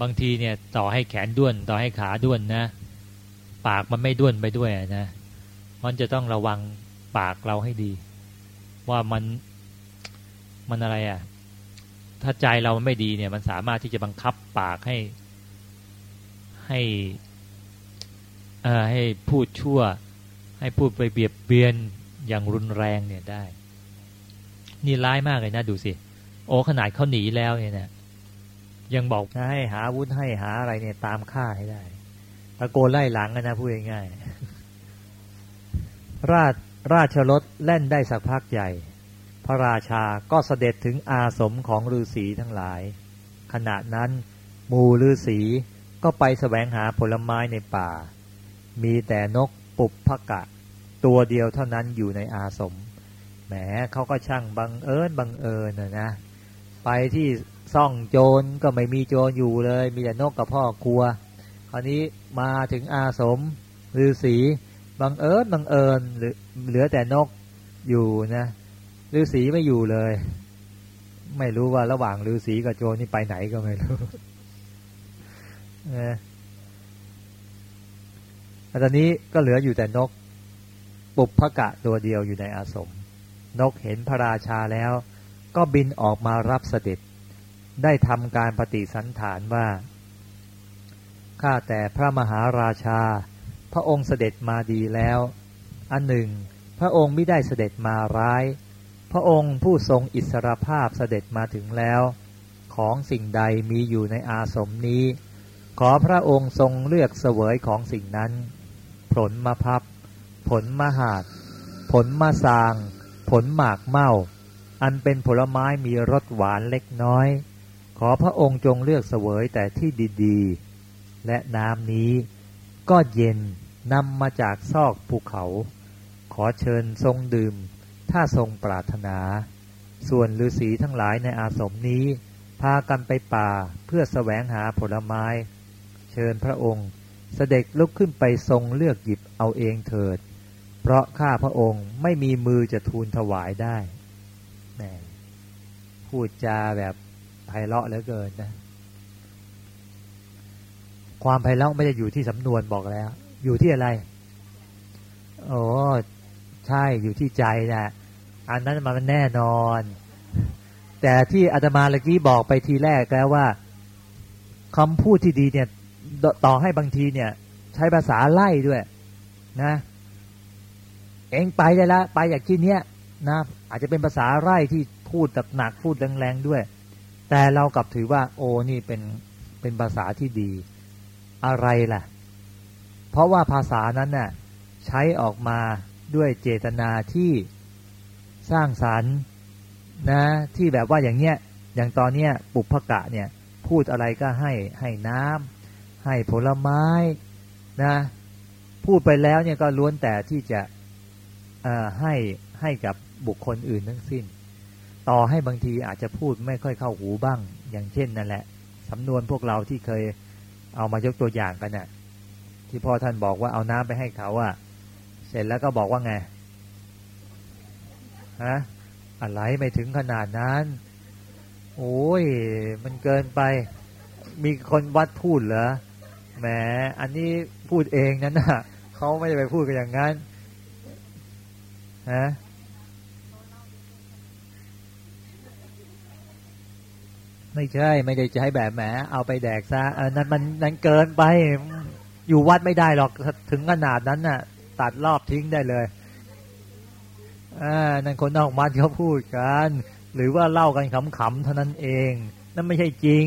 บางทีเนี่ยต่อให้แขนด้วน ต่อให้ขาด้วนนะ ปากมันไม่ด้วนไปด้วยนะ มันจะต้องระวังปากเราให้ดี ว่ามันมันอะไรอะ่ะ ถ้าใจเราไม่ดีเนี่ย มันสามารถที่จะบังคับปากให้ ให้เอ่อให้พูดชั่ว ให้พูดไปเบียดเบียนอย่างรุนแรงเนี่ยได้ นี่ร้ายมากเลยนะดูสิ โอ้ขนาดเขาหนีแล้วเนี่ยนะ ยังบอกให้หาวุธให้หาอะไรเนี่ย ตามฆ่าให้ได้ตะโกนไล่หลังนะพูดง่ายๆราชราชรถเล่นได้สักพักใหญ่ พระราชาก็เสด็จถึงอาสมของฤาษีทั้งหลาย ขณะนั้นมูฤาษีก็ไปแสวงหาผลไม้ในป่า มีแต่นกปุบพกะ ตัวเดียวเท่านั้นอยู่ในอาสมแหมเขาก็ช่างบังเอิญบังเอิญนะนะ ไปที่ ซ่องโจรก็ไม่มีโจรอยู่เลย มีแต่นกกับพ่อครัว คราวนี้มาถึงอาสมฤาษีบังเอิญบังเอิญหรือเหลือแต่นกอยู่นะฤาษีไม่อยู่เลย ไม่รู้ว่าระหว่างฤาษีกับโจรนี่ไปไหนก็ไม่รู้นะตอนนี้ก็เหลืออยู่แต่นก ปุบพกะตัวเดียวอยู่ในอาสม นกเห็นพระราชาแล้ว ก็บินออกมารับเสด็จ ได้ทำการปฏิสันฐานว่า ข้าแต่พระมหาราชา พระองค์เสด็จมาดีแล้ว อันหนึ่ง พระองค์ไม่ได้เสด็จมาร้าย พระองค์ผู้ทรงอิสรภาพเสด็จมาถึงแล้ว ของสิ่งใดมีอยู่ในอาสมนี้ ขอพระองค์ทรงเลือกเสวยของสิ่งนั้น ผลมะพับ ผลมะหาด ผลมะสาง ผลหมากเมาอันเป็นผลไม้มีรสหวานเล็กน้อย ขอพระองค์จงเลือกเสวยแต่ที่ดีๆ และน้ำนี้ก็เย็นนำมาจากซอกภูเขา ขอเชิญทรงดื่ม ถ้าทรงปรารถนา ส่วนฤาษีทั้งหลายในอาสมนี้ พากันไปป่าเพื่อแสวงหาผลไม้ เชิญพระองค์เสด็จลุกขึ้นไปทรงเลือกหยิบเอาเองเถิด เพราะข้าพระองค์ไม่มีมือจะทูลถวายได้ พูดจาแบบ ไพเราะเหลือเกินนะ ความไพเราะไม่ได้อยู่ที่สำนวนบอกแล้ว อยู่ที่อะไร โอ้ใช่อยู่ที่ใจนะอันนั้นมันแน่นอน แต่ที่อาตมาเมื่อกี้บอกไปทีแรกแล้วว่าคำพูดที่ดีเนี่ย ต่อให้บางทีเนี่ย ใช้ภาษาไล่ด้วย นะ เองไปได้ละ ไปอย่างที่เนี้ยนะอาจจะเป็นภาษาไร่ที่พูดแบบหนักพูดแรงๆด้วย แต่เรากลับถือว่า โอ้นี่เป็นเป็นภาษาที่ดี อะไรล่ะ เพราะว่าภาษานั้นน่ะใช้ออกมาด้วยเจตนาที่สร้างสรรค์นะที่แบบว่าอย่างเนี้ยอย่างตอนเนี้ยปุพกะเนี่ยพูดอะไรก็ให้ให้น้ำให้ผลไม้นะพูดไปแล้วเนี่ยก็ล้วนแต่ที่จะให้ให้กับบุคคลอื่นทั้งสิ้น ต่อให้บางทีอาจจะพูดไม่ค่อยเข้าหูบ้าง อย่างเช่นนั่นแหละสำนวนพวกเราที่เคยเอามายกตัวอย่างกันน่ะ ที่พ่อท่านบอกว่าเอาน้ำไปให้เขาอะเสร็จแล้วก็บอกว่าไงฮะอะไรไม่ถึงขนาดนั้น โอ้ย มันเกินไป มีคนวัดพูดเหรอแหมอันนี้พูดเองนั่นน่ะเขาไม่ได้ไปพูดกันอย่างนั้นฮะ ไม่ใช่ ไม่ได้จะให้แบบแหมเอาไปแดกซะอันนั้นมันนั้นเกินไป อยู่วัดไม่ได้หรอกถึงขนาดนั้นน่ะ ตัดรอบทิ้งได้เลยอ่านั่นคนนอกวัดเขาพูดกัน หรือว่าเล่ากันขำๆเท่านั้นเอง นั่นไม่ใช่จริง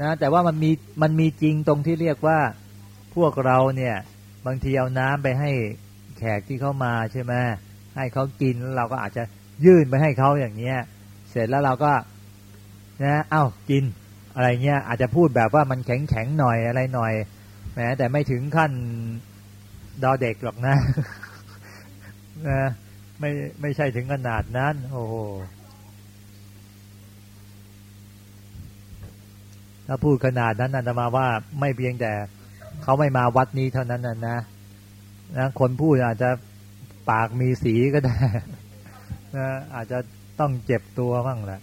นะ แต่ว่ามันมีมันมีจริงตรงที่เรียกว่า พวกเราเนี่ย บางทีเอาน้ำไปให้แขกที่เข้ามาใช่ไหมให้เขากินเราก็อาจจะยื่นไปให้เขาอย่างเงี้ย เสร็จแล้วเราก็ นะเอ้ากินอะไรเงี้ยอาจจะพูดแบบว่ามันแข็งแข็งหน่อยอะไรหน่อยแม้แต่ไม่ถึงขั้นดอเด็กหรอกนะนะไม่ไม่ใช่ถึงขนาดนั้น โอ้โหถ้าพูดขนาดนั้นนะมาว่าไม่เพียงแต่เขาไม่มาวัดนี้เท่านั้นนะนะนะคนพูดอาจจะปากมีสีก็ได้นะอาจจะต้องเจ็บตัวบ้างแหละ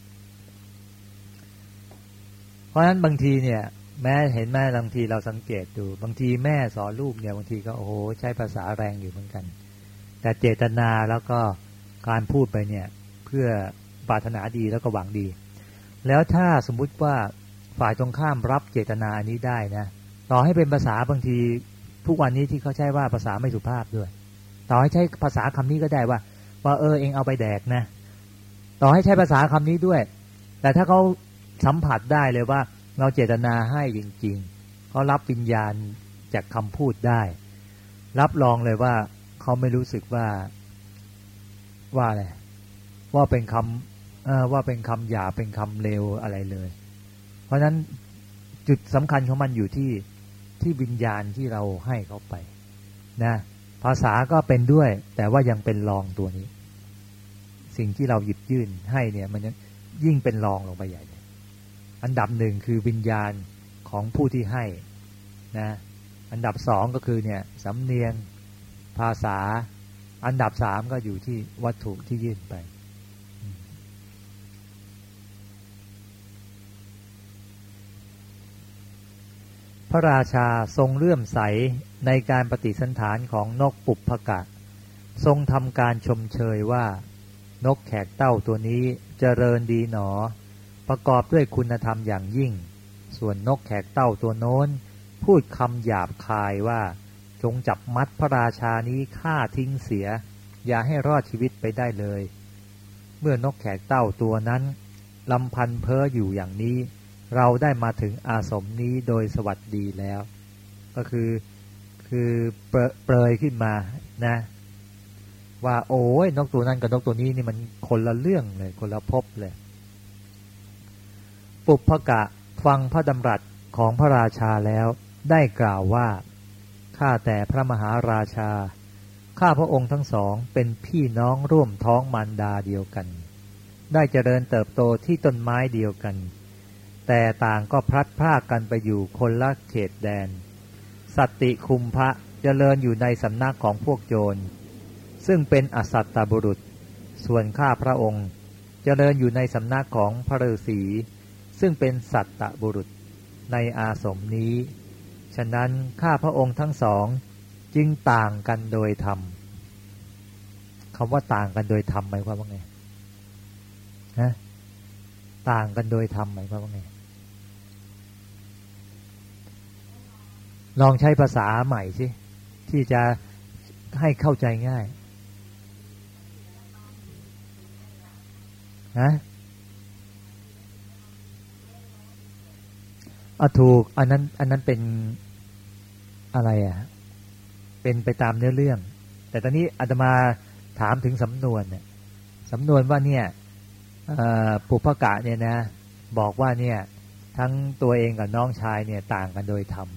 เพราะฉะนั้นบางทีเนี่ย แม่เห็นแม่บางทีเราสังเกตดู บางทีแม่สอนลูกเนี่ยบางทีก็โอ้โหใช้ภาษาแรงอยู่เหมือนกัน แต่เจตนาแล้วก็การพูดไปเนี่ย เพื่อปรารถนาดีแล้วก็หวังดี แล้วถ้าสมมุติว่าฝ่ายตรงข้ามรับเจตนาอันนี้ได้นะต่อให้เป็นภาษาบางทีทุกวันนี้ที่เขาใช้ว่าภาษาไม่สุภาพด้วย ต่อให้ใช้ภาษาคำนี้ก็ได้ว่า ว่าเออเองเอาไปแดกนะ ต่อให้ใช้ภาษาคำนี้ด้วย แต่ถ้าเขา สัมผัสได้เลยว่า เราเจตนาให้จริงๆเขารับวิญญาณจากคำพูดได้ รับรองเลยว่าเขาไม่รู้สึกว่าว่าอะไรว่าเป็นคำว่าเป็นคำหยาเป็นคำเลวอะไรเลย เพราะฉะนั้นจุดสำคัญของมันอยู่ที่ที่วิญญาณที่เราให้เขาไปนะภาษาก็เป็นด้วย แต่ว่ายังเป็นรองตัวนี้ สิ่งที่เราหยิบยื่นให้เนี่ย มันยิ่งเป็นรองลงไปใหญ่ อันดับหนึ่งคือวิญญาณของผู้ที่ให้นะอันดับสองก็คือเนี่ยสำเนียงภาษา อันดับสามก็อยู่ที่วัตถุที่ยื่นไปพระราชาทรงเลื่อมใสในการปฏิสันฐานของนกปุบพกะ ทรงทำการชมเชยว่า นกแขกเต้าตัวนี้เจริญดีหนอ ประกอบด้วยคุณธรรมอย่างยิ่ง ส่วนนกแขกเต้าตัวโน้น พูดคำหยาบคายว่า จงจับมัดพระราชานี้ฆ่าทิ้งเสีย อย่าให้รอดชีวิตไปได้เลย เมื่อนกแขกเต้าตัวนั้นลำพันเพ้ออยู่อย่างนี้ เราได้มาถึงอาสมนี้โดยสวัสดีแล้ว ก็คือคือเปรยขึ้นมานะ ว่าโอ้ยนกตัวนั้นกับนกตัวนี้นี่มันคนละเรื่องเลยคนละภพเลย ปุพพกะฟังพระดำรัสของพระราชาแล้วได้กล่าวว่า ข้าแต่พระมหาราชา ข้าพระองค์ทั้งสองเป็นพี่น้องร่วมท้องมารดาเดียวกัน ได้เจริญเติบโตที่ต้นไม้เดียวกัน แต่ต่างก็พลัดพรากกันไปอยู่คนละเขตแดน สัตติคุมพระเจริญอยู่ในสำนักของพวกโจร ซึ่งเป็นอสัตตบุรุษ ส่วนข้าพระองค์เจริญอยู่ในสำนักของพระฤาษี ซึ่งเป็นสัตตบุรุษในอาสมนี้ ฉะนั้นข้าพระองค์ทั้งสองจึงต่างกันโดยธรรมคำว่าต่างกันโดยธรรมหมายความว่าไงนะต่างกันโดยธรรมหมายความว่าไง ลองใช้ภาษาใหม่สิที่จะให้เข้าใจง่ายนะ อะถูก อันนั้น อันนั้นเป็นอะไรอะ เป็นไปตามเนื้อเรื่อง แต่ตอนนี้อาตมาถามถึงสำนวนเนี่ยสำนวนว่าเนี่ยปุพกะเนี่ยนะ บอกว่าเนี่ย ทั้งตัวเองกับน้องชายเนี่ย ต่างกันโดยธรรม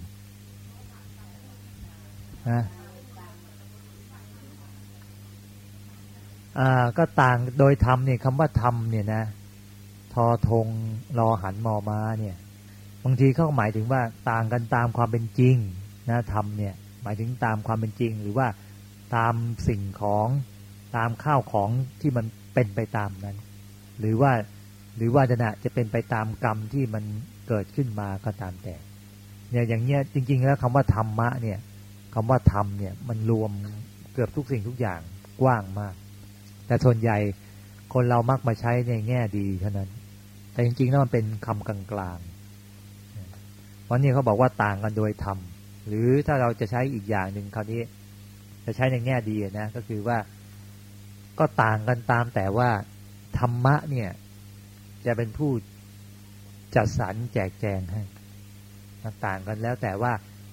นะอ่าก็ต่างโดยธรรมเนี่ยคำว่าธรรมเนี่ยนะ ทอทงรอหันมอมาเนี่ย บางทีเขาหมายถึงว่าต่างกันตามความเป็นจริงนะธรรมเนี่ยหมายถึงตามความเป็นจริง หรือว่าตามสิ่งของตามข้าวของที่มันเป็นไปตามนั้น หรือว่าหรือว่าจะนะจะเป็นไปตามกรรมที่มันเกิดขึ้นมาก็ตามแต่เนี่ยอย่างเงี้ยจริง ๆ แล้วคำว่าธรรมะเนี่ยคำว่าธรรมเนี่ยมันรวมเกือบทุกสิ่งทุกอย่างกว้างมาก แต่ส่วนใหญ่คนเรามักมาใช้ในแง่ดีเท่านั้น แต่จริงๆแล้วมันเป็นคำกลางๆ วันนี้เขาบอกว่าต่างกันโดยธรรมหรือถ้าเราจะใช้อีกอย่างหนึ่งคราวนี้ จะใช้ในแง่ดีนะก็คือว่าก็ต่างกันตามแต่ว่าธรรมะเนี่ย จะเป็นผู้จัดสรรแจกแจงให้ต่างกันแล้วแต่ว่า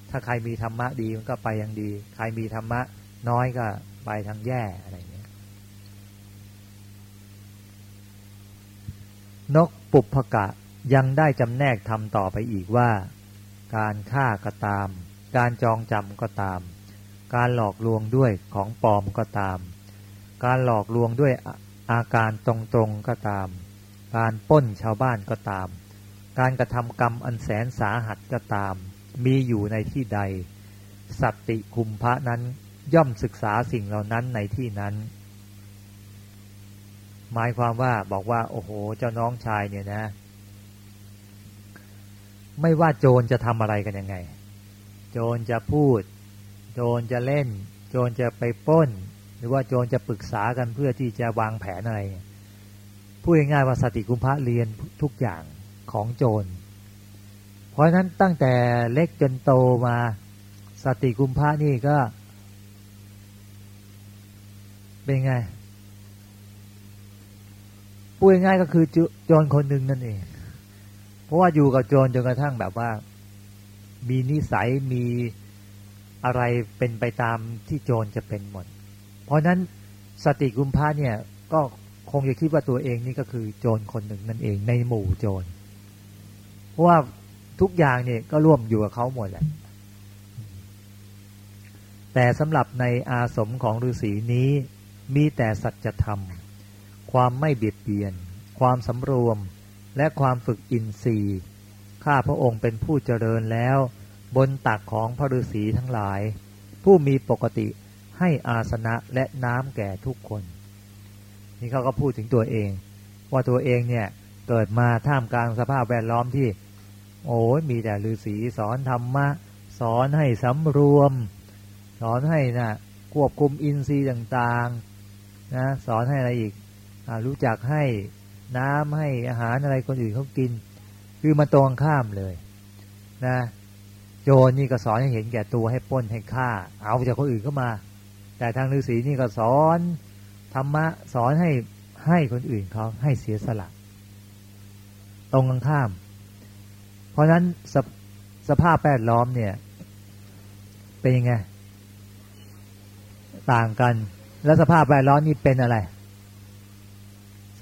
ถ้าใครมีธรรมะดีมันก็ไปยังดี ใครมีธรรมะน้อยก็ไปทางแย่อะไรเงี้ยนกปุบพกะยังได้จำแนกทำต่อไปอีกว่า การฆ่าก็ตาม การจองจำก็ตาม การหลอกลวงด้วยของปลอมก็ตาม การหลอกลวงด้วยอาการตรงๆก็ตาม การป้นชาวบ้านก็ตาม การกระทำกรรมอันแสนสาหัสก็ตาม มีอยู่ในที่ใด สัตติคุมพระนั้นย่อมศึกษาสิ่งเหล่านั้นในที่นั้น หมายความว่าบอกว่า โอ้โห เจ้าน้องชายเนี่ยนะ ไม่ว่าโจรจะทำอะไรกันยังไง โจรจะพูด โจรจะเล่น โจรจะไปป้น หรือว่าโจรจะปรึกษากันเพื่อที่จะวางแผนอะไรพูดง่ายๆว่าสติกุมภะเรียนทุกอย่างของโจร เพราะนั้นตั้งแต่เล็กจนโตมาสติกุมภะนี่ก็ เป็นไงพูดง่ายๆก็คือโจรคนหนึ่งนั่นเอง เพราะว่าอยู่กับโจรจนกระทั่งแบบว่า มีนิสัยมีอะไรเป็นไปตามที่โจรจะเป็นหมด เพราะนั้นสติกุมภะเนี่ยก็คงจะคิดว่าตัวเองนี่ก็คือโจรคนหนึ่งนั่นเองในหมู่โจร เพราะว่าทุกอย่างเนี่ยก็ร่วมอยู่กับเขาหมดแหละ แต่สำหรับในอาสมของฤาษีนี้มีแต่สัจธรรม ความไม่เบียดเบียน ความสำรวม และความฝึกอินทรีย์ ข้าพระองค์เป็นผู้เจริญแล้ว บนตักของพระฤาษีทั้งหลาย ผู้มีปกติให้อาสนะและน้ำแก่ทุกคน นี่เขาก็พูดถึงตัวเอง ว่าตัวเองเนี่ยเกิดมาท่ามกลางสภาพแวดล้อมที่ โอ้ยมีแต่ฤาษีสอนธรรมะ สอนให้สำรวม สอนให้นะควบคุมอินทรีย์ต่างๆนะสอนให้อะไรอีกอรู้จักให้ น้ำให้อาหารอะไรคนอื่นเขากิน คือมันตรงข้ามเลย นะ โจรนี่ก็สอนให้เห็นแก่ตัวให้ป้นให้ฆ่า เอาจากคนอื่นเข้ามา แต่ทางฤาษีนี่ก็สอนธรรมะสอนให้ให้คนอื่นเขาให้เสียสละตรงกันข้าม เพราะนั้นสสภาพแวดล้อมเนี่ย เป็นยังไง ต่างกัน แล้วสภาพแวดล้อมนี่เป็นอะไร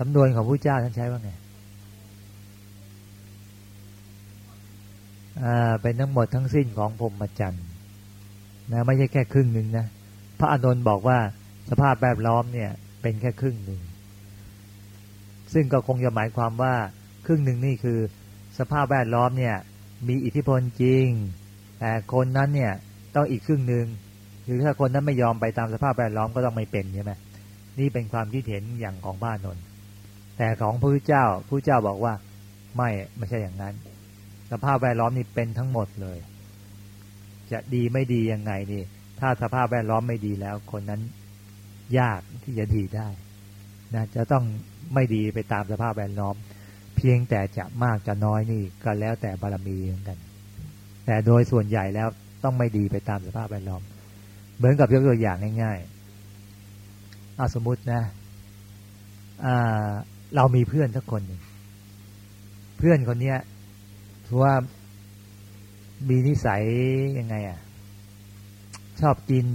สำนวนของพระเจ้าท่านใช้ว่าไงอ่าเป็นทั้งหมดทั้งสิ้นของพรมจันทร์นะไม่ใช่แค่ครึ่งหนึ่งนะพระอานนท์บอกว่าสภาพแวดล้อมเนี่ย เป็นแค่ครึ่งหนึ่ง ซึ่งก็คงจะหมายความว่าครึ่งหนึ่งนี่คือ สภาพแวดล้อมเนี่ย มีอิทธิพลจริง แต่คนนั้นเนี่ยต้องอีกครึ่งหนึ่งหรือถ้าคนนั้นไม่ยอมไปตามสภาพแวดล้อมก็ต้องไม่เป็นใช่ไหมนี่เป็นความคิดเห็นอย่างของบ้านนน แต่ของพระพุทธเจ้าพระพุทธเจ้าบอกว่า ไม่ไม่ใช่อย่างนั้น สภาพแวดล้อมนี่เป็นทั้งหมดเลย จะดีไม่ดียังไงนี่ ถ้าสภาพแวดล้อมไม่ดีแล้ว คนนั้นยากที่จะดีได้นะจะต้องไม่ดีไปตามสภาพแวดล้อม เพียงแต่จะมากจะน้อยนี่ก็แล้วแต่บารมีเหมือนกัน แต่โดยส่วนใหญ่แล้วต้องไม่ดีไปตามสภาพแวดล้อม เหมือนกับยกตัวอย่างง่ายๆอาสมมตินะ เรามีเพื่อนสักคนหนึ่งเพื่อนคนเนี้ยถือว่ามีนิสัยยังไงอะ ชอบกิน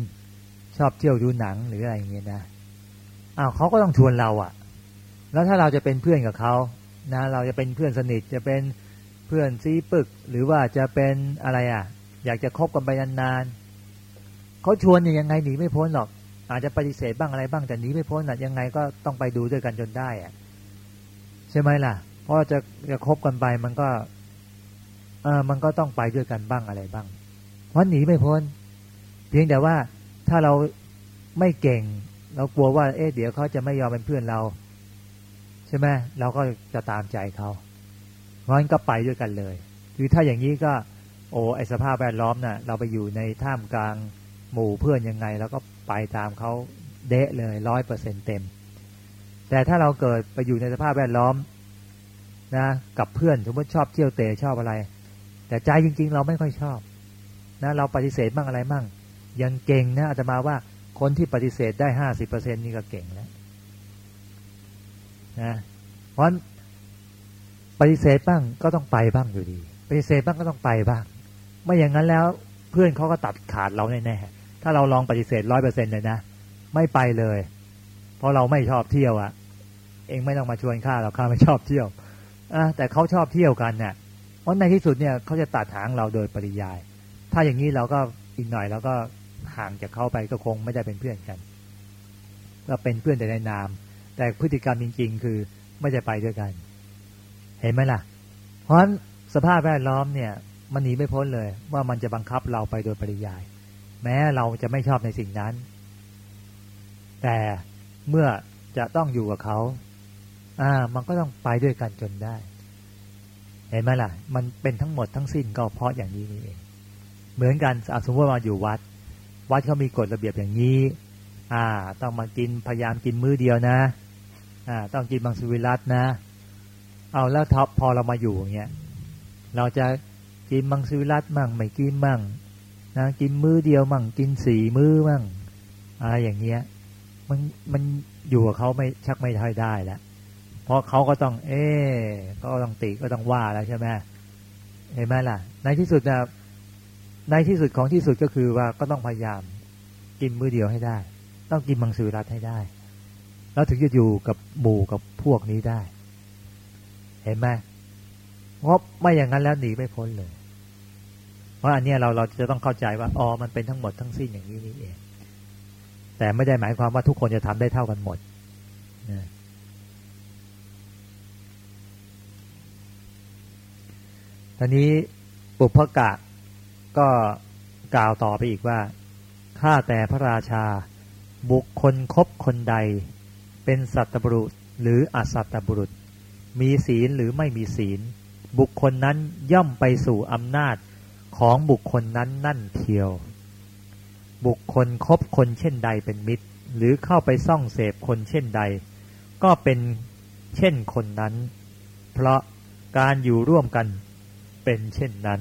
ชอบเที่ยวดูหนังหรืออะไรอย่างเงี้ยนะอ้าวเขาก็ต้องชวนเราอะ แล้วถ้าเราจะเป็นเพื่อนกับเขานะ เราจะเป็นเพื่อนสนิทจะเป็นเพื่อนซีปึก หรือว่าจะเป็นอะไรอะ อยากจะคบกันไปนานๆเขาชวนเนี่ยยังไงหนีไม่พ้นหรอก อาจจะปฏิเสธบ้างอะไรบ้างแต่หนีไม่พ้นอะยังไงก็ต้องไปดูด้วยกันจนได้อะ ช่ไหมล่ะ เพราะจะจะคบกันไปมันก็เออมันก็ต้องไปด้วยกันบ้างอะไรบ้าง เพราะหนีไม่พ้น เพียงแต่ว่าถ้าเราไม่เก่ง เรากลัวว่า เอ๊ะเดี๋ยวเขาจะไม่ยอมเป็นเพื่อนเรา ใช่ไหมเราก็จะตามใจเขาเพราะงั้นก็ไปด้วยกันเลยคือถ้าอย่างนี้ก็ โอ้ไอสภาพแวดล้อมนะ่ะ เราไปอยู่ในท่ามกลางหมู่เพื่อนยังไงเราก็ไปตามเขาเดะเลยร้อยเปอร์เซ็นเต็ม แต่ถ้าเราเกิดไปอยู่ในสภาพแวดล้อมนะกับเพื่อนสมมติชอบเที่ยวเตะชอบอะไร แต่ใจจริง ๆ เราไม่ค่อยชอบนะเราปฏิเสธบ้างอะไรบ้างยังเก่งนะอาตมาว่าคนที่ปฏิเสธได้ห้าสิบเปอร์เซ็นนี่ก็เก่งแล้วนะเพราะปฏิเสธบ้างก็ต้องไปบ้างอยู่ดี ปฏิเสธบ้างก็ต้องไปบ้าง ไม่อย่างนั้นแล้วเพื่อนเขาก็ตัดขาดเราแน่ๆถ้าเราลองปฏิเสธร้อยเปอร์เซ็นเลยนะ ไม่ไปเลย ราะเราไม่ชอบเที่ยวอะเองไม่ต้องมาชวนข้าเราข้าไม่ชอบเที่ยวอะแต่เขาชอบเที่ยวกันเนี่ยเพราะในที่สุดเนี่ยเขาจะตัดหางเราโดยปริยาย ถ้าอย่างนี้เราก็อีกหน่อยเราก็ห่างจากเขาไปก็คงไม่ได้เป็นเพื่อนกันก็เป็นเพื่อนแต่ในนาม แต่พฤติกรรมจริง ๆ คือไม่จะไปด้วยกัน เห็นไหมล่ะ เพราะฉะนั้นสภาพแวดล้อมเนี่ย มันหนีไม่พ้นเลย ว่ามันจะบังคับเราไปโดยปริยาย แม้เราจะไม่ชอบในสิ่งนั้น แต่ เมื่อจะต้องอยู่กับเขาอ่า มันก็ต้องไปด้วยกันจนได้ เห็นไหมล่ะ มันเป็นทั้งหมดทั้งสิ้นก็เพราะอย่างนี้นี่เอง เหมือนกันสมมติว่ามาอยู่วัด วัดเขามีกฎระเบียบอย่างนี้ อ่า ต้องมากินพยายามกินมื้อเดียวนะ อ่า ต้องกินบางสวิรัตนะ เอาแล้วท็อปพอเรามาอยู่อย่างเงี้ย เราจะกินบางสวิรัตมั่งไม่กินมั่งนะกินมื้อเดียวมั่งกินสี่มื้อมั่งอะไรอย่างเงี้ย มันมันอยู่กับเขาไม่ชักไม่ค่อยได้แล้วเพราะเขาก็ต้อง เอ๊ก็ต้องติก็ต้องว่าแล้วใช่ไหมเห็นไหมล่ะ ในที่สุดนะในที่สุดของที่สุดก็คือว่าก็ต้องพยายามกินมื้อเดียวให้ได้ ต้องกินมังสวิรัตให้ได้ แล้วถึงจะอยู่กับหมู่กับพวกนี้ได้ เห็นไหมเพราะไม่อย่างนั้นแล้วหนีไม่พ้นเลย เพราะอันนี้เราเราจะต้องเข้าใจว่าอ๋อมันเป็นทั้งหมดทั้งสิ้นอย่างนี้นี่เอง แต่ไม่ได้หมายความว่าทุกคนจะทำได้เท่ากันหมดนะตอนนี้ปุพกะก็กล่าวต่อไปอีกว่า ข้าแต่พระราชา บุคคลคบคนใด เป็นสัตบุรุษหรืออสัตบุรุษ มีศีลหรือไม่มีศีล บุคคลนั้นย่อมไปสู่อำนาจของบุคคลนั้นนั่นเทียว บุคคลคบคนเช่นใดเป็นมิตร หรือเข้าไปซ่องเสพคนเช่นใด ก็เป็นเช่นคนนั้น เพราะการอยู่ร่วมกันเป็นเช่นนั้น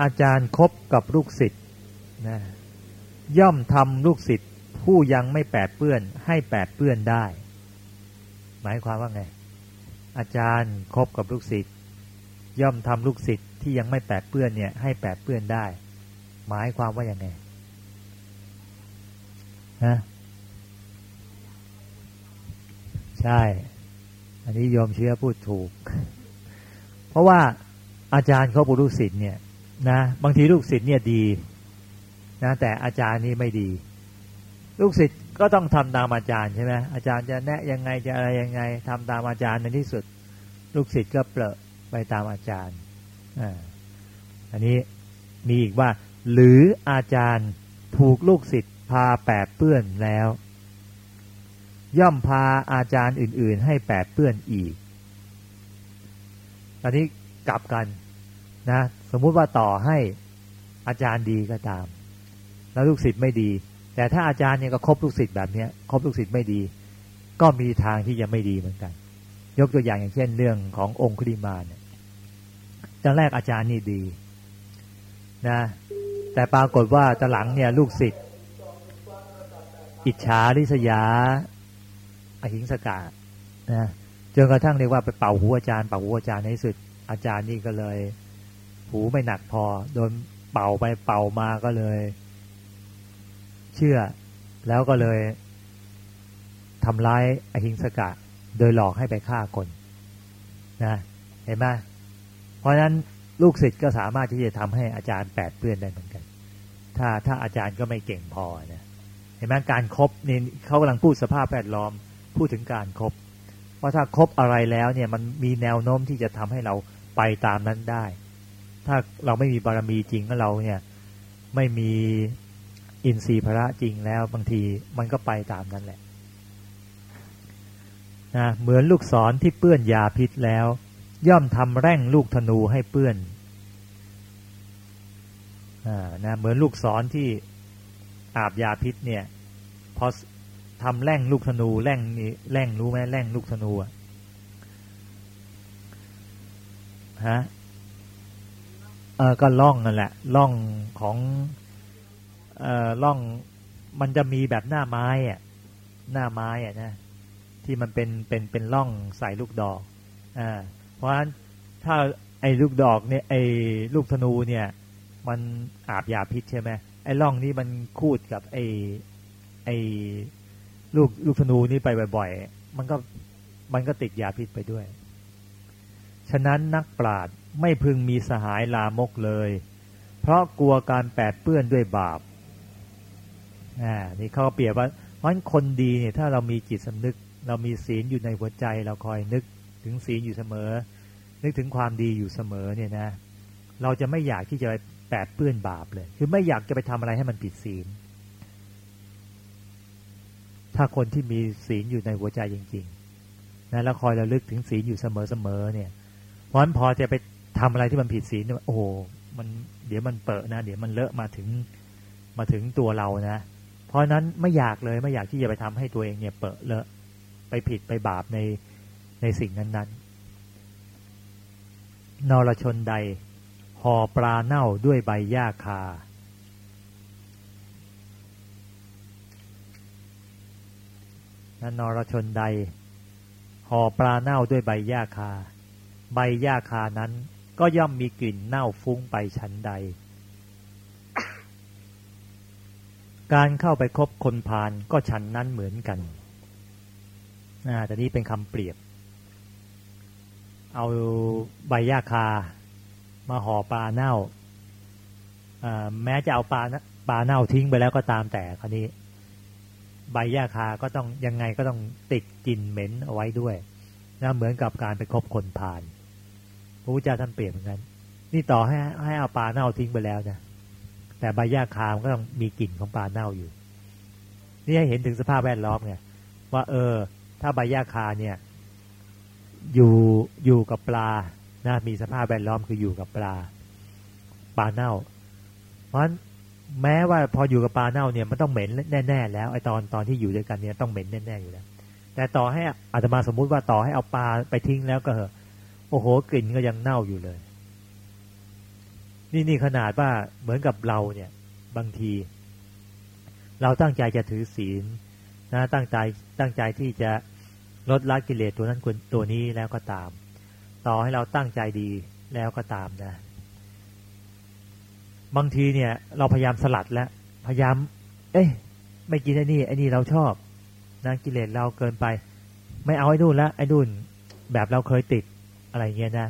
อาจารย์คบกับลูกศิษย์นะย่อมทำลูกศิษย์ผู้ยังไม่แปดเปื้อนให้แปดเปื้อนได้ หมายความว่าไง อาจารย์คบกับลูกศิษย์ย่อมทำลูกศิษย์ที่ยังไม่แปดเปื้อนเนี่ยให้แปดเปื้อนได้ หมายความว่าอยังไงนะใช่ อันนี้ยอมเชื่อพูดถูก เพราะว่าอาจารย์เขาบุรุษศิษย์เนี่ยนะบางทีลูกศิษย์เนี่ยดีนะแต่อาจารย์นี่ไม่ดี ลูกศิษย์ก็ต้องทำตามอาจารย์ใช่ไหมอาจารย์จะแนะยังไงจะอะไรยังไงทำตามอาจารย์ในที่สุด ลูกศิษย์ก็เปลอะไปตามอาจารย์อ่าอันนี้มีอีกว่า หรืออาจารย์ถูกลูกศิษย์พาแปดเปื้อนแล้ว ย่อมพาอาจารย์อื่น ๆ ให้แปดเปื้อนอีกตอนนี้กลับกันนะสมมุติว่าต่อให้อาจารย์ดีก็ตาม แล้วลูกศิษย์ไม่ดี แต่ถ้าอาจารย์เนี่ยก็ครบลูกศิษย์แบบเนี้ยครบลูกศิษย์ไม่ดี ก็มีทางที่จะไม่ดีเหมือนกัน ยกตัวอย่างอย่างเช่น เรื่องขององคุลิมาเนี่ยตอนแรกอาจารย์นี่ดีนะ แต่ปรากฏว่าตหลังเนี่ยลูกศิษย์อิจฉาริษยาอหิงสกานะจนกระทั่งเรียกว่าไปเป่าหูอาจารย์เป่าหูอาจารย์ในสุดอาจารย์นี่ก็เลย หูไม่หนักพอ โดนเป่าไปเป่ามาก็เลย เชื่อแล้วก็เลยทำร้ายอหิงสกะ โดยหลอกให้ไปฆ่าคนนะเห็นไหมเพราะฉะนั้น ลูกศิษย์ก็สามารถที่จะทำให้อาจารย์แปดเปื้อนได้เหมือนกัน ถ้าถ้าอาจารย์ก็ไม่เก่งพอนะเห็นไหมการครบนี่เขากำลังพูดสภาพแวดล้อมพูดถึงการครบว่าถ้าครบอะไรแล้วเนี่ยมันมีแนวโน้มที่จะทำให้เราไปตามนั้นได้ ถ้าเราไม่มีบารมีจริงแล้วเราเนี่ยไม่มีอินทรีย์พระจริงแล้วบางทีมันก็ไปตามนั้นแหละนะเหมือนลูกศรที่เปื้อนยาพิษแล้ว ย่อมทำแร่งลูกธนูให้เปื้อนอนะเหมือนลูกศรที่อาบยาพิษเนี่ยพอทำแร่งลูกธนูแร่งนี่แร่งรู้ไหมแร่งลูกธนูอะฮะเออก็ล่องนั่นแหละล่องของเอ่อล่องมันจะมีแบบหน้าไม้อะหน้าไม้อะนะที่มันเป็นเป็นเป็นล่องใส่ลูกดอกอ่า เพราะฉะนั้นถ้าไอ้ลูกดอกเนี่ยไอ้ลูกธนูเนี่ย มันอาบยาพิษใช่ไหมไอ้ล่องนี้มันคูดกับไอ้ไอ้ลูกลูกธนูนี่ไปบ่อยๆ มันก็มันก็ติดยาพิษไปด้วย ฉะนั้นนักปราดไม่พึงมีสหายลามกเลย เพราะกลัวการแปดเปื้อนด้วยบาปอ่านี่เขาเปรียบว่าเพราะคนดีเนี่ยถ้าเรามีจิตสำนึก เรามีศีลอยู่ในหัวใจเราคอยนึก ถึงศีลอยู่เสมอ นึกถึงความดีอยู่เสมอเนี่ยนะ เราจะไม่อยากที่จะไปแปดเปื้อนบาปเลย คือไม่อยากจะไปทำอะไรให้มันผิดศีล ถ้าคนที่มีศีลอยู่ในหัวใจจริงๆนะแล้วคอยระลึกถึงศีลอยู่เสมอๆเนี่ยเพราะนั้นพอจะไปทำอะไรที่มันผิดศีลโอ้โหมันเดี๋ยวมันเปิดนะ เดี๋ยวมันเลอะมาถึงมาถึงตัวเรานะ เพราะนั้นไม่อยากเลยไม่อยากที่จะไปทำให้ตัวเองเนี่ยเปิดเลอะไปผิดไปบาปใน ในสิ่งนั้นๆนรชนใดห่อปลาเน่าด้วยใบหญ้าคานนนรชนใดห่อปลาเน่าด้วยใบหญ้าคา ใบหญ้าคานั้นก็ย่อมมีกลิ่นเน่าฟุ้งไปชั้นใด การเข้าไปคบคนพาลก็ฉันนั้นเหมือนกันอ่าแต่นี้เป็นคำเปรียบ เอาใบหญ้าคา มาห่อปลาเน่าแม้จะเอาปลาปลาเน่าทิ้งไปแล้วก็ตามแต่คราวนี้ ใบหญ้าคาก็ต้องยังไงก็ต้องติดกลิ่นเหม็นเอาไว้ด้วยนะเหมือนกับการไปคบคนผ่านพระพุทธเจ้าท่านเปรียบเหมือนกันนี่ต่อให้ให้เอาปลาเน่าทิ้งไปแล้วนะแต่ใบหญ้าคามก็ต้องมีกลิ่นของปลาเน่าอยู่ นี่ให้เห็นถึงสภาพแวดล้อมไงว่า เออ ถ้าใบหญ้าคาเนี่ย อยู่อยู่กับปลานะมีสภาพแวดล้อมคืออยู่กับปลา ปลาเน่า เพราะฉะนั้นแม้ว่าพออยู่กับปลาเน่าเนี่ยมันต้องเหม็นแน่ๆแล้วไอตอนตอนที่อยู่ด้วยกันเนี่ยต้องเหม็นแน่ๆอยู่แล้ว แต่ต่อให้อาตมาสมมุติว่าต่อให้เอาปลาไปทิ้งแล้วก็เหอะโอ้โหกลิ่นก็ยังเน่าอยู่เลย นี่นี่ขนาดว่าเหมือนกับเราเนี่ยบางที เราตั้งใจจะถือศีลนะตั้งใจตั้งใจที่จะ ลดละกิเลสตัวนั้นตัวนี้แล้วก็ตาม ต่อให้เราตั้งใจดีแล้วก็ตามนะ บางทีเนี่ย เราพยายามสลัดแล้ว พยายาม เอ้ยไม่กินไอ้นี่ไอ้นี่เราชอบนะกิเลสเราเกินไป ไม่เอาไอ้นู่นละไอ้นู่นแบบเราเคยติดอะไรเงี้ยนะ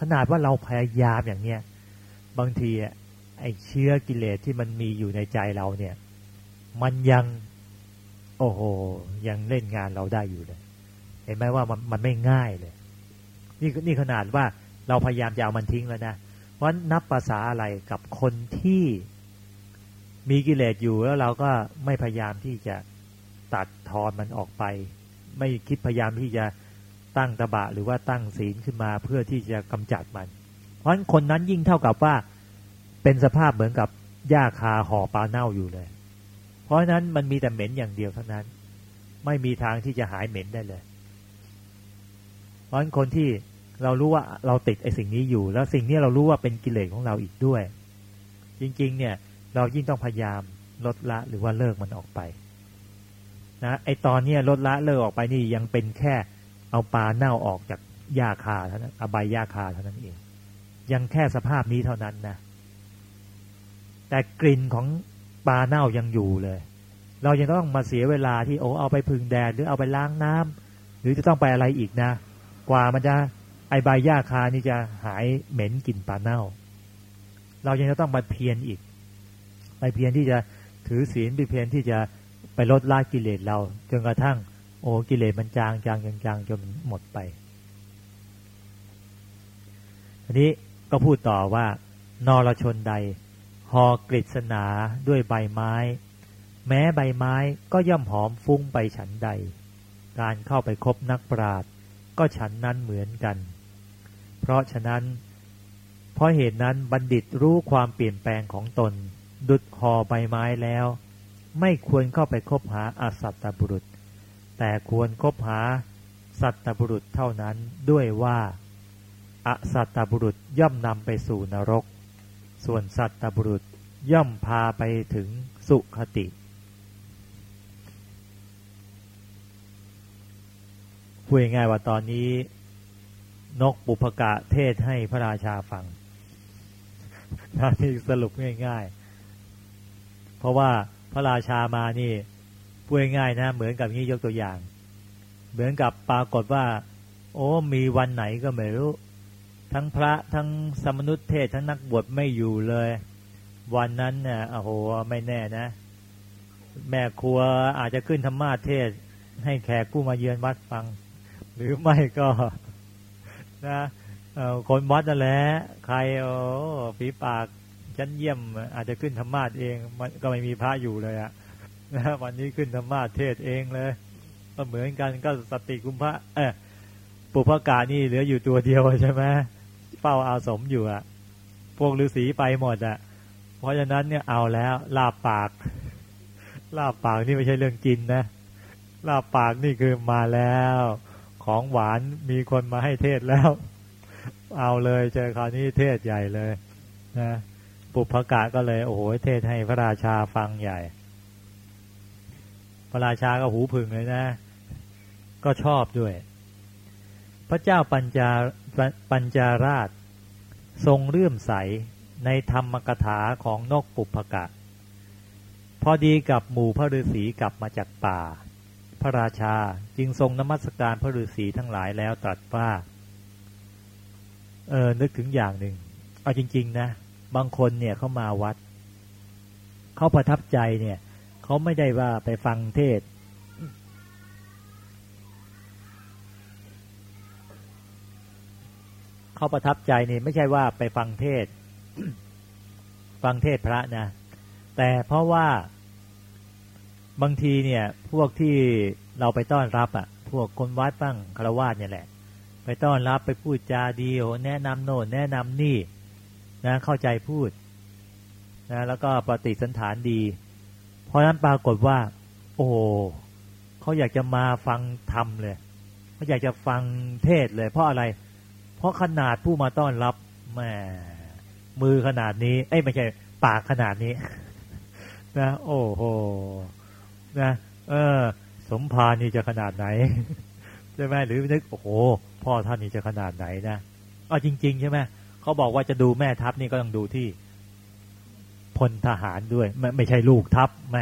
ขนาดว่าเราพยายามอย่างเนี้ยบางทีไอ้เชื้อกิเลสที่มันมีอยู่ในใจเราเนี่ย มันยัง โอ้โห ยังเล่นงานเราได้อยู่เลย เห็นไหมว่ามันมันไม่ง่ายเลย นี่นี่ขนาดว่าเราพยายามจะเอามันทิ้งแล้วนะเพราะนับภาษาอะไรกับคนที่มีกิเลสอยู่แล้วเราก็ไม่พยายามที่จะตัดทอนมันออกไป ไม่คิดพยายามที่จะตั้งตบะหรือว่าตั้งศีลขึ้นมาเพื่อที่จะกำจัดมัน เพราะฉะนั้นคนนั้นยิ่งเท่ากับว่าเป็นสภาพเหมือนกับหญ้าคาห่อปลาเน่าอยู่เลย เพราะนั้นมันมีแต่เหม็นอย่างเดียวเท่านั้น ไม่มีทางที่จะหายเหม็นได้เลย เพราะฉะนั้นคนที่เรารู้ว่าเราติดไอ้สิ่งนี้อยู่ แล้วสิ่งนี้เรารู้ว่าเป็นกิเลสของเราอีกด้วย จริง ๆ เนี่ย เรายิ่งต้องพยายามลดละหรือว่าเลิกมันออกไป นะไอตอนเนี้ลดละเลิกออกไปนี่ยังเป็นแค่เอาปลาเน่าออกจากหญ้าคาเท่านั้นอบายหญ้าคาเท่านั้นเอง ยังแค่สภาพนี้เท่านั้นนะแต่กลิ่นของ ปลาเน่ายังอยู่เลย เรายังต้องมาเสียเวลาที่โอ้เอาไปพึ่งแดดหรือเอาไปล้างน้ำหรือจะต้องไปอะไรอีกนะ กว่ามันจะไอใบหญ้าคานี่จะหายเหม็นกลิ่นปลาเน่า เรายังจะต้องไปเพียรอีก ไปเพียรที่จะถือศีลไปเพียรที่จะไปลดละกิเลสเราจนกระทั่ง โอ้กิเลสมันจางจางจางจางจนหมดไปอันนี้ก็พูดต่อว่านรชนใด ห่อกฤษณาด้วยใบไม้ แม้ใบไม้ก็ย่อมหอมฟุ้งไปฉันใด การเข้าไปคบนักปราชญ์ก็ฉันนั้นเหมือนกัน เพราะฉะนั้น เพราะเหตุนั้นบัณฑิตรู้ความเปลี่ยนแปลงของตน ดุดห่อใบไม้แล้ว ไม่ควรเข้าไปคบหาอสัตตบุรุษ แต่ควรคบหาสัตตบุรุษเท่านั้นด้วยว่าอสัตตบุรุษย่อมนำไปสู่นรก ส่วนสัตตบุรุษย่อมพาไปถึงสุขติ พูดง่ายว่าตอนนี้ นกปุพกะเทศให้พระราชาฟังนี่สรุปง่าย ๆ เพราะว่าพระราชามานี่พูดง่ายนะ เหมือนกับนี้ยกตัวอย่าง เหมือนกับปรากฏว่า โอ้มีวันไหนก็ไม่รู้ ทั้งพระทั้งสมนุษย์เทศทั้งนักบวชไม่อยู่เลย วันนั้นเนี่ยโอ้โหไม่แน่นะ แม่ครัวอาจจะขึ้นธรรมาเทศ ให้แขกกู้มาเยือนวัดฟัง หรือไม่ก็ นะคนวัดนั่นแหละใครโอ้ฝีปากชั้นเยี่ยม อาจจะขึ้นธรรมาทเองมันก็ไม่มีพระอยู่เลยอะนะวันนี้ขึ้นธรรมาทเทศเองเลย ก็เหมือนกันก็สติกุมพระเออปุพกานี่เหลืออยู่ตัวเดียวใช่ไหม เฝ้าอาสมอยู่อะพวกฤาษีไปหมดอะเพราะฉะนั้นเนี่ยเอาแล้วลาบปาก ลาบปากนี่ไม่ใช่เรื่องกินนะลาบปากนี่คือมาแล้ว ของหวานมีคนมาให้เทศแล้ว เอาเลยเจอคราวนี้เทศใหญ่เลยนะปุพกะก็เลย โอ้โหเทศให้พระราชาฟังใหญ่ พระราชาก็หูผึ่งเลยนะ ก็ชอบด้วย พระเจ้าปัญจา ปัญจาราช ทรงเลื่อมใสในธรรมกถาของนกปุพกะ พอดีกับหมู่พระฤาษีกลับมาจากป่า พระราชาจึงทรงนมัสการพระฤาษีทั้งหลายแล้วตรัสว่าเออนึกถึงอย่างหนึ่งเอาจริง ๆ นะ บางคนเนี่ยเขามาวัด เขาประทับใจเนี่ย เขาไม่ได้ว่าไปฟังเทศ เขาประทับใจนี่ไม่ใช่ว่าไปฟังเทศ ฟังเทศพระนะ แต่เพราะว่าบางทีเนี่ย พวกที่เราไปต้อนรับอะ่ะ พวกคนวัดบ้างคารวะเนี่ยแหละ ไปต้อนรับไปพูดจาดีโหแนะนำโน่นแนะนำนี่นะเข้าใจพูดนะแล้วก็ปฏิสันฐานดี เพราะนั้นปรากฏว่า โอ้เขาอยากจะมาฟังธรรมเลยเขาอยากจะฟังเทศเลย เพราะอะไรเพราะขนาดผู้มาต้อนรับแม่มือขนาดนี้ เอ้ยไม่ใช่ปากขนาดนี้ นะ โอ้โหนะเออ สมภารนี่จะขนาดไหนใช่ไหมหรือนึกโอ้โห พ่อท่านนี่จะขนาดไหนนะอ๋อจริง ๆ ใช่ไหมเขาบอกว่าจะดูแม่ทัพนี่ก็ต้องดูที่พลทหารด้วย ไม่ไม่ใช่ลูกทัพแหม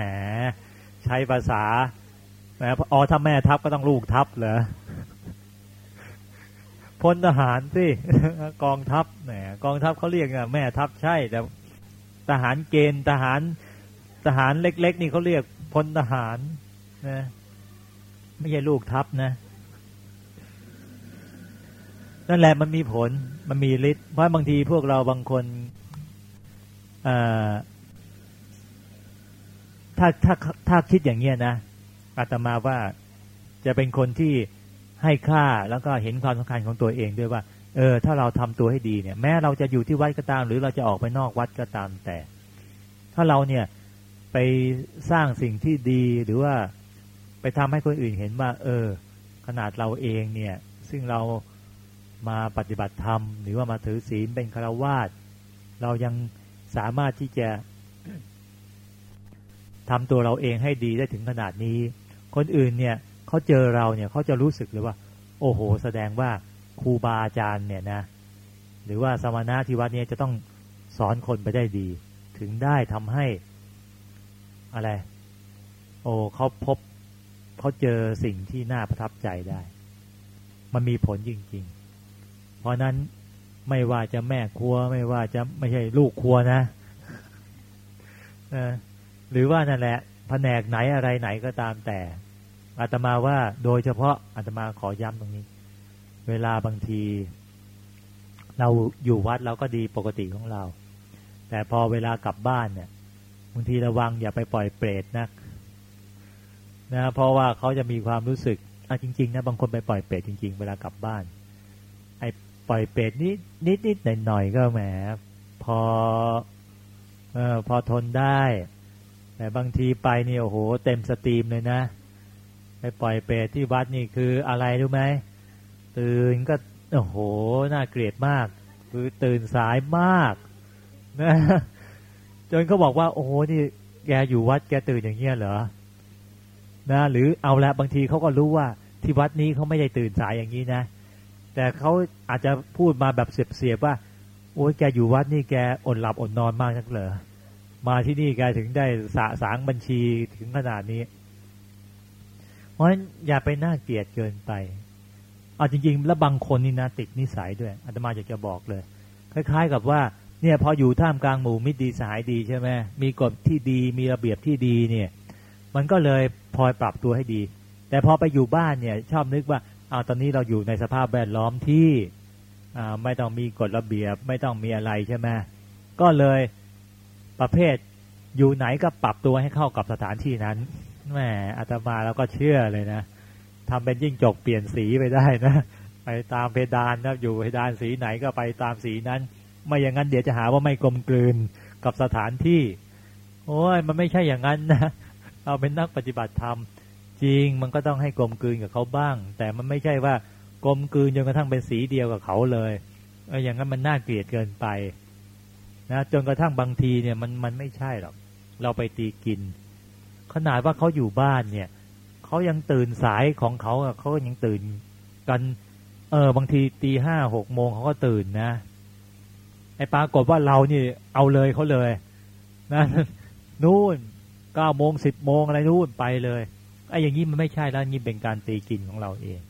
ใช้ภาษาแหมอ๋อถ้าแม่ทัพก็ต้องลูกทัพเหรอ พลทหารสิกองทัพแหมกองทัพเขาเรียกแม่ทัพใช่แต่ทหารเกณฑ์ทหารทหารเล็ก ๆ นี่เขาเรียกพลทหารนะไม่ใช่ลูกทัพนะนั่นแหละมันมีผลมันมีฤทธิ์เพราะบางทีพวกเราบางคนถ้าถ้าถ้าคิดอย่างเงี้ยนะอาตมาว่าจะเป็นคนที่ ให้ค่าแล้วก็เห็นความสำคัญของตัวเองด้วยว่า เออ ถ้าเราทำตัวให้ดีเนี่ย แม้เราจะอยู่ที่วัดก็ตาม หรือเราจะออกไปนอกวัดก็ตามแต่ ถ้าเราเนี่ยไปสร้างสิ่งที่ดีหรือว่าไปทำให้คนอื่นเห็นว่า เออ ขนาดเราเองเนี่ย ซึ่งเรามาปฏิบัติธรรม หรือว่ามาถือศีลเป็นฆราวาสเรายังสามารถที่จะทำตัวเราเองให้ดีได้ถึงขนาดนี้ คนอื่นเนี่ย เขาเจอเราเนี่ยเขาจะรู้สึกเลยว่า โอ้โห แสดงว่าครูบาอาจารย์เนี่ยนะ หรือว่าสมณะที่วัดนี้จะต้องสอนคนไปได้ดี ถึงได้ทำให้อะไร โอ้เขาพบเขาเจอสิ่งที่น่าประทับใจได้ มันมีผลจริง ๆ เพราะนั้นไม่ว่าจะแม่ครัว ไม่ว่าจะไม่ใช่ลูกครัวนะนะหรือว่านั่นแหละแผนกไหนอะไรไหนก็ตามแต่ อาตมาว่าโดยเฉพาะอาตมาขอย้ำตรงนี้ เวลาบางที เราอยู่วัดเราก็ดีปกติของเรา แต่พอเวลากลับบ้านเนี่ยบางทีระวังอย่าไปปล่อยเปรตนะนะเพราะว่าเขาจะมีความรู้สึกอะจริง ๆ นะบางคนไปปล่อยเปรตจริง ๆ เวลากลับบ้าน ไอ้ปล่อยเปรตนิดนิดนิดหน่อยหน่อยก็แหมพอเออพอทนได้ แต่บางทีไปนี่โอ้โห เต็มสตรีมเลยนะ ไปปล่อยเปรตที่วัดนี่คืออะไรรู้ไหมตื่นก็โอ้โหน่าเกลียดมาก คือตื่นสายมากนะจนเขาบอกว่า โอ้โหนี่แกอยู่วัดแกตื่นอย่างเงี้ยเหรอนะหรือเอาละบางทีเขาก็รู้ว่าที่วัดนี้เขาไม่ได้ตื่นสายอย่างนี้นะ แต่เขาอาจจะพูดมาแบบเสียบๆว่า โอ้ยแกอยู่วัดนี่แกอดหลับอดนอนมากนักเหรอมาที่นี่แกถึงได้สะสางบัญชีถึงขนาดนี้ เพราะฉะนั้นอย่าไปน่าเกลียดเกินไปเอาจริง ๆ แล้วบางคนนี่นะติดนิสัยด้วยอาตมาอยากจะบอกเลย คล้าย ๆ กับว่าเนี่ยพออยู่ท่ามกลางหมู่มิตรดีสายดีใช่ไหมมีกฎที่ดีมีระเบียบที่ดีเนี่ย มันก็เลยพลอยปรับตัวให้ดี แต่พอไปอยู่บ้านเนี่ย ชอบนึกว่าเอาตอนนี้เราอยู่ในสภาพแวดล้อมที่ไม่ต้องมีกฎระเบียบ ไม่ต้องมีอะไรใช่ไหมก็เลยประเภทอยู่ไหนก็ปรับตัวให้เข้ากับสถานที่นั้น แหมอาตมาเราก็เชื่อเลยนะทำเป็นยิ่งจกเปลี่ยนสีไปได้นะ ไปตามเพดานนะอยู่เพดานสีไหนก็ไปตามสีนั้น ไม่อย่างนั้นเดี๋ยวจะหาว่าไม่กลมกลืนกับสถานที่ โอ้ยมันไม่ใช่อย่างนั้นนะเราเป็นนักปฏิบัติธรรม จริงมันก็ต้องให้กลมกลืนกับเขาบ้าง แต่มันไม่ใช่ว่ากลมกลืนจนกระทั่งเป็นสีเดียวกับเขาเลยเอออย่างนั้นมันน่าเกลียดเกินไปนะจนกระทั่งบางทีเนี่ยมันมันไม่ใช่หรอกเราไปตีกิน ขนาดว่าเขาอยู่บ้านเนี่ยเขายังตื่นสายของเขาเขาก็ยังตื่นกัน เออบางทีตีห้าหกโมงเขาก็ตื่นนะไอ้ปรากฏว่าเรานี่เอาเลยเขาเลยนะนู่นเก้าโมงสิบโมงอะไรนู่นไปเลยไอ้อย่างนี้มันไม่ใช่แล้วนี่เป็นการตีกินของเราเอง